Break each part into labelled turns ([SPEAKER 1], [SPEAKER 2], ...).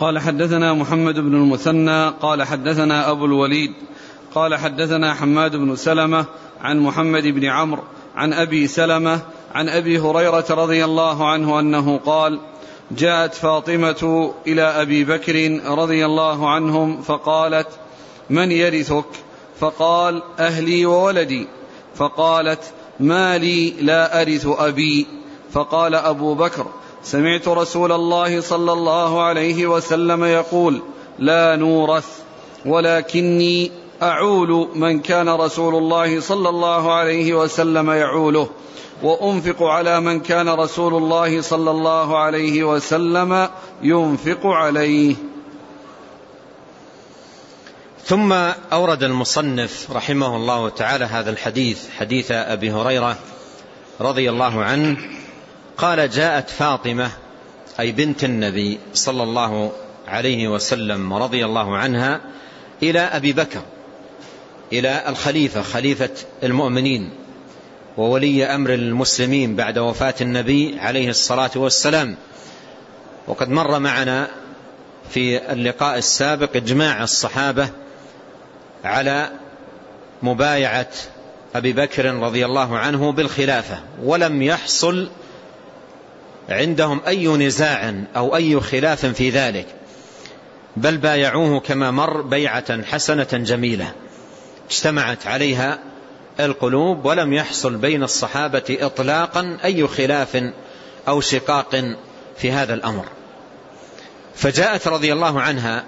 [SPEAKER 1] قال حدثنا محمد بن المثنى قال حدثنا أبو الوليد قال حدثنا حماد بن سلمة عن محمد بن عمرو عن أبي سلمة عن أبي هريرة رضي الله عنه أنه قال جاءت فاطمة إلى أبي بكر رضي الله عنهم فقالت من يرثك؟ فقال أهلي وولدي. فقالت ما لي لا أرث أبي. فقال أبو بكر سمعت رسول الله صلى الله عليه وسلم يقول لا نورث ولكني أعول من كان رسول الله صلى الله عليه وسلم يعوله وأنفق على من كان رسول الله صلى الله عليه وسلم ينفق عليه.
[SPEAKER 2] ثم أورد المصنف رحمه الله تعالى هذا الحديث حديث أبي هريرة رضي الله عنه قال جاءت فاطمة أي بنت النبي صلى الله عليه وسلم رضي الله عنها إلى أبي بكر إلى الخليفة خليفة المؤمنين وولي أمر المسلمين بعد وفاة النبي عليه الصلاة والسلام. وقد مر معنا في اللقاء السابق إجماع الصحابة على مبايعة أبي بكر رضي الله عنه بالخلافة ولم يحصل عندهم أي نزاع أو أي خلاف في ذلك بل بايعوه كما مر بيعة حسنة جميلة اجتمعت عليها القلوب ولم يحصل بين الصحابة إطلاقا أي خلاف أو شقاق في هذا الأمر. فجاءت رضي الله عنها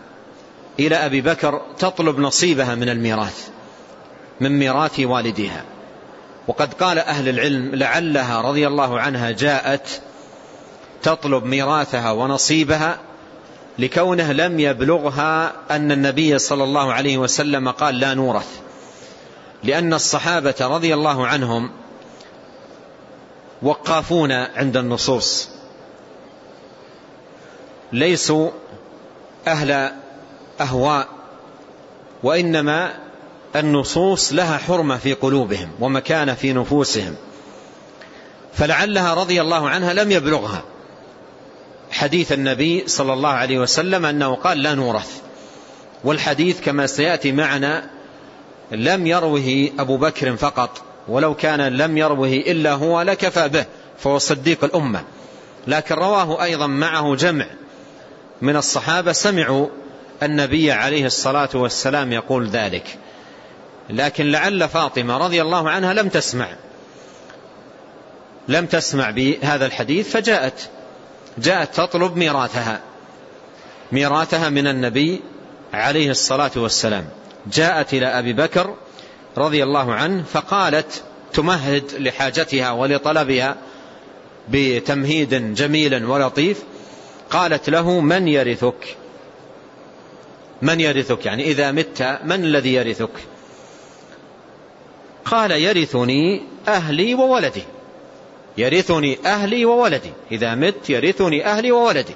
[SPEAKER 2] إلى أبي بكر تطلب نصيبها من الميراث من ميراث والدها وقد قال أهل العلم لعلها رضي الله عنها جاءت تطلب ميراثها ونصيبها لكونه لم يبلغها أن النبي صلى الله عليه وسلم قال لا نورث. لأن الصحابة رضي الله عنهم وقافون عند النصوص. ليسوا أهل أهواء وإنما النصوص لها حرمة في قلوبهم ومكانة في نفوسهم. فلعلها رضي الله عنها لم يبلغها. حديث النبي صلى الله عليه وسلم أنه قال لا نورث. والحديث كما سيأتي معنا لم يروه أبو بكر فقط ولو كان لم يروه إلا هو لكفى به فهو صديق الأمة. لكن رواه أيضا معه جمع من الصحابة سمعوا النبي عليه الصلاة والسلام يقول ذلك. لكن لعل فاطمة رضي الله عنها لم تسمع لم تسمع بهذا الحديث فجاءت. جاءت تطلب ميراثها. ميراثها من النبي عليه الصلاة والسلام. جاءت إلى أبي بكر رضي الله عنه فقالت تمهد لحاجتها ولطلبها بتمهيد جميل ولطيف. قالت له من يرثك؟ من يرثك؟ يعني إذا مت من الذي يرثك؟ قال يرثني أهلي وولدي. يرثني أهلي وولدي. إذا مت يرثني أهلي وولدي.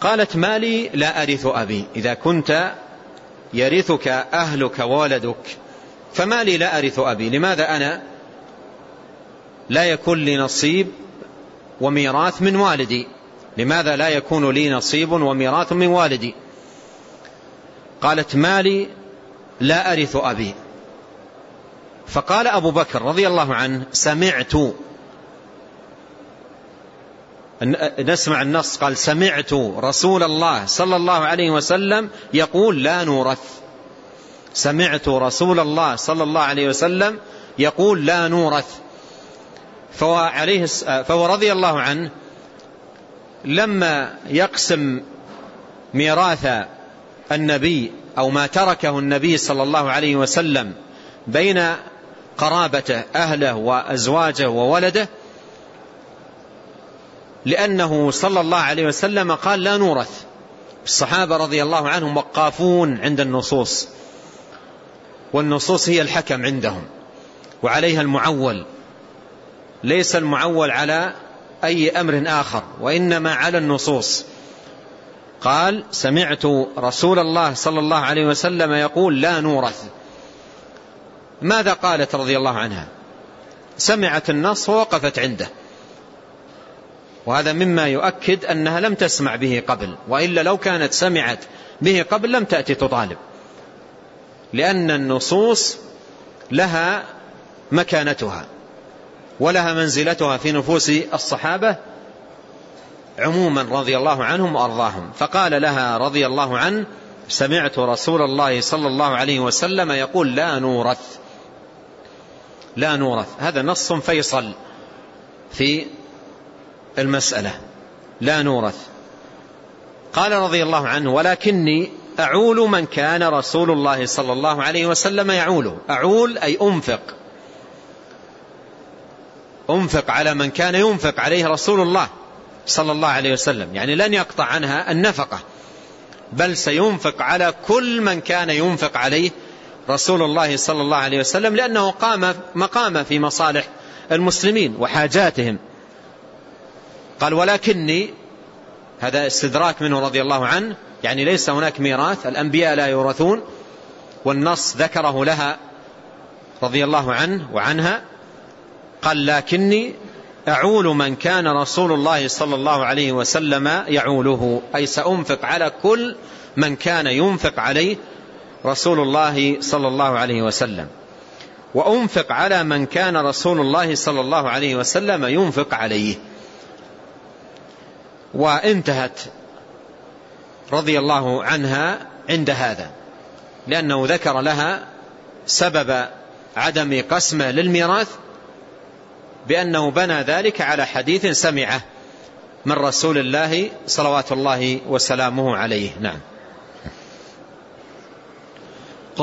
[SPEAKER 2] قالت مالي لا أرث أبي. إذا كنت يرثك أهلك وولدك فما لي لا أرث أبي. لماذا أنا لا يكون لي نصيب وميراث من والدي؟ لماذا لا يكون لي نصيب وميراث من والدي؟ قالت مالي لا أرث أبي. فقال أبو بكر رضي الله عنه سمعت. نسمع النص قال سمعت رسول الله صلى الله عليه وسلم يقول لا نورث. سمعت رسول الله صلى الله عليه وسلم يقول لا نورث. فهو, عليه فهو رضي الله عنه لما يقسم ميراث النبي أو ما تركه النبي صلى الله عليه وسلم بين قرابته أهله وأزواجه وولده لأنه صلى الله عليه وسلم قال لا نورث. الصحابة رضي الله عنهم وقافون عند النصوص. والنصوص هي الحكم عندهم. وعليها المعول. ليس المعول على أي أمر آخر وإنما على النصوص. قال سمعت رسول الله صلى الله عليه وسلم يقول لا نورث. ماذا قالت رضي الله عنها؟ سمعت النص ووقفت عنده. وهذا مما يؤكد أنها لم تسمع به قبل وإلا لو كانت سمعت به قبل لم تأتي تطالب. لأن النصوص لها مكانتها ولها منزلتها في نفوس الصحابة عموما رضي الله عنهم وأرضاهم. فقال لها رضي الله عنه سمعت رسول الله صلى الله عليه وسلم يقول لا نورث. لا نورث. هذا نص فيصل في المسألة. لا نورث. قال رضي الله عنه ولكني أعول من كان رسول الله صلى الله عليه وسلم يعوله. أعول أي أنفق. أنفق على من كان ينفق عليه رسول الله صلى الله عليه وسلم. يعني لن يقطع عنها النفقة. بل سينفق على كل من كان ينفق عليه رسول الله صلى الله عليه وسلم لأنه قام مقام في مصالح المسلمين وحاجاتهم. قال ولكني هذا استدراك منه رضي الله عنه يعني ليس هناك ميراث الأنبياء لا يورثون والنص ذكره لها رضي الله عنه وعنها. قال لكني أعول من كان رسول الله صلى الله عليه وسلم يعوله أي سأنفق على كل من كان ينفق عليه رسول الله صلى الله عليه وسلم. وأنفق على من كان رسول الله صلى الله عليه وسلم ينفق عليه. وانتهت رضي الله عنها عند هذا لأنه ذكر لها سبب عدم قسمه للميراث بأنه بنى ذلك على حديث سمعه من رسول الله صلوات الله وسلامه عليه. نعم.